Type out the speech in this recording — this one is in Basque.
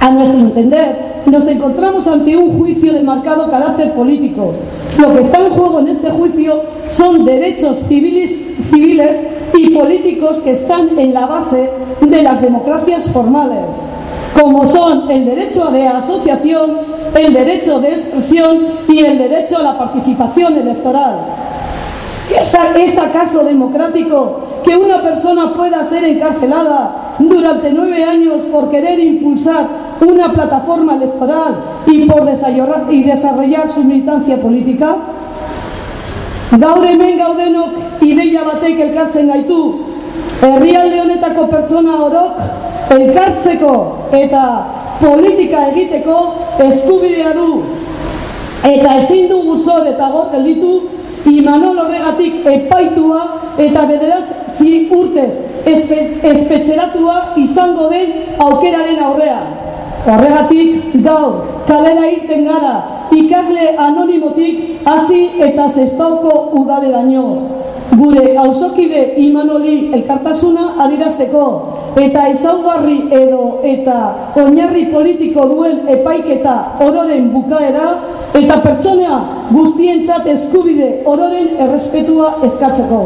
A nuestro entender, nos encontramos ante un juicio de marcado carácter político. Lo que está en juego en este juicio son derechos civiles, y políticos que están en la base de las democracias formales, como son el derecho de asociación, el derecho de expresión y el derecho a la participación electoral. ¿Es acaso democrático que una persona pueda ser encarcelada durante nueve años por querer impulsar una plataforma electoral y por desarrollar, y desarrollar su militancia política? Gaur hemen gaudenok ideia batek elkartzen gaitu. Herrialde honetako pertsona orok elkartzeko eta politika egiteko eskubidea du. Eta ezin dugu zor eta gor gelditu Imanol horregatik epaitua eta bederatzi urtez espe, espetxeratua izango den aukeraren aurrean. Horregatik gaur kalera irten gara ikasle anonimotik hasi eta zestauko udaleraino. Gure hausokide Imanoli elkartasuna adirazteko eta ezaugarri edo eta oinarri politiko duen epaiketa ororen bukaera eta pertsonea guztientzat eskubide ororen errespetua eskatzeko.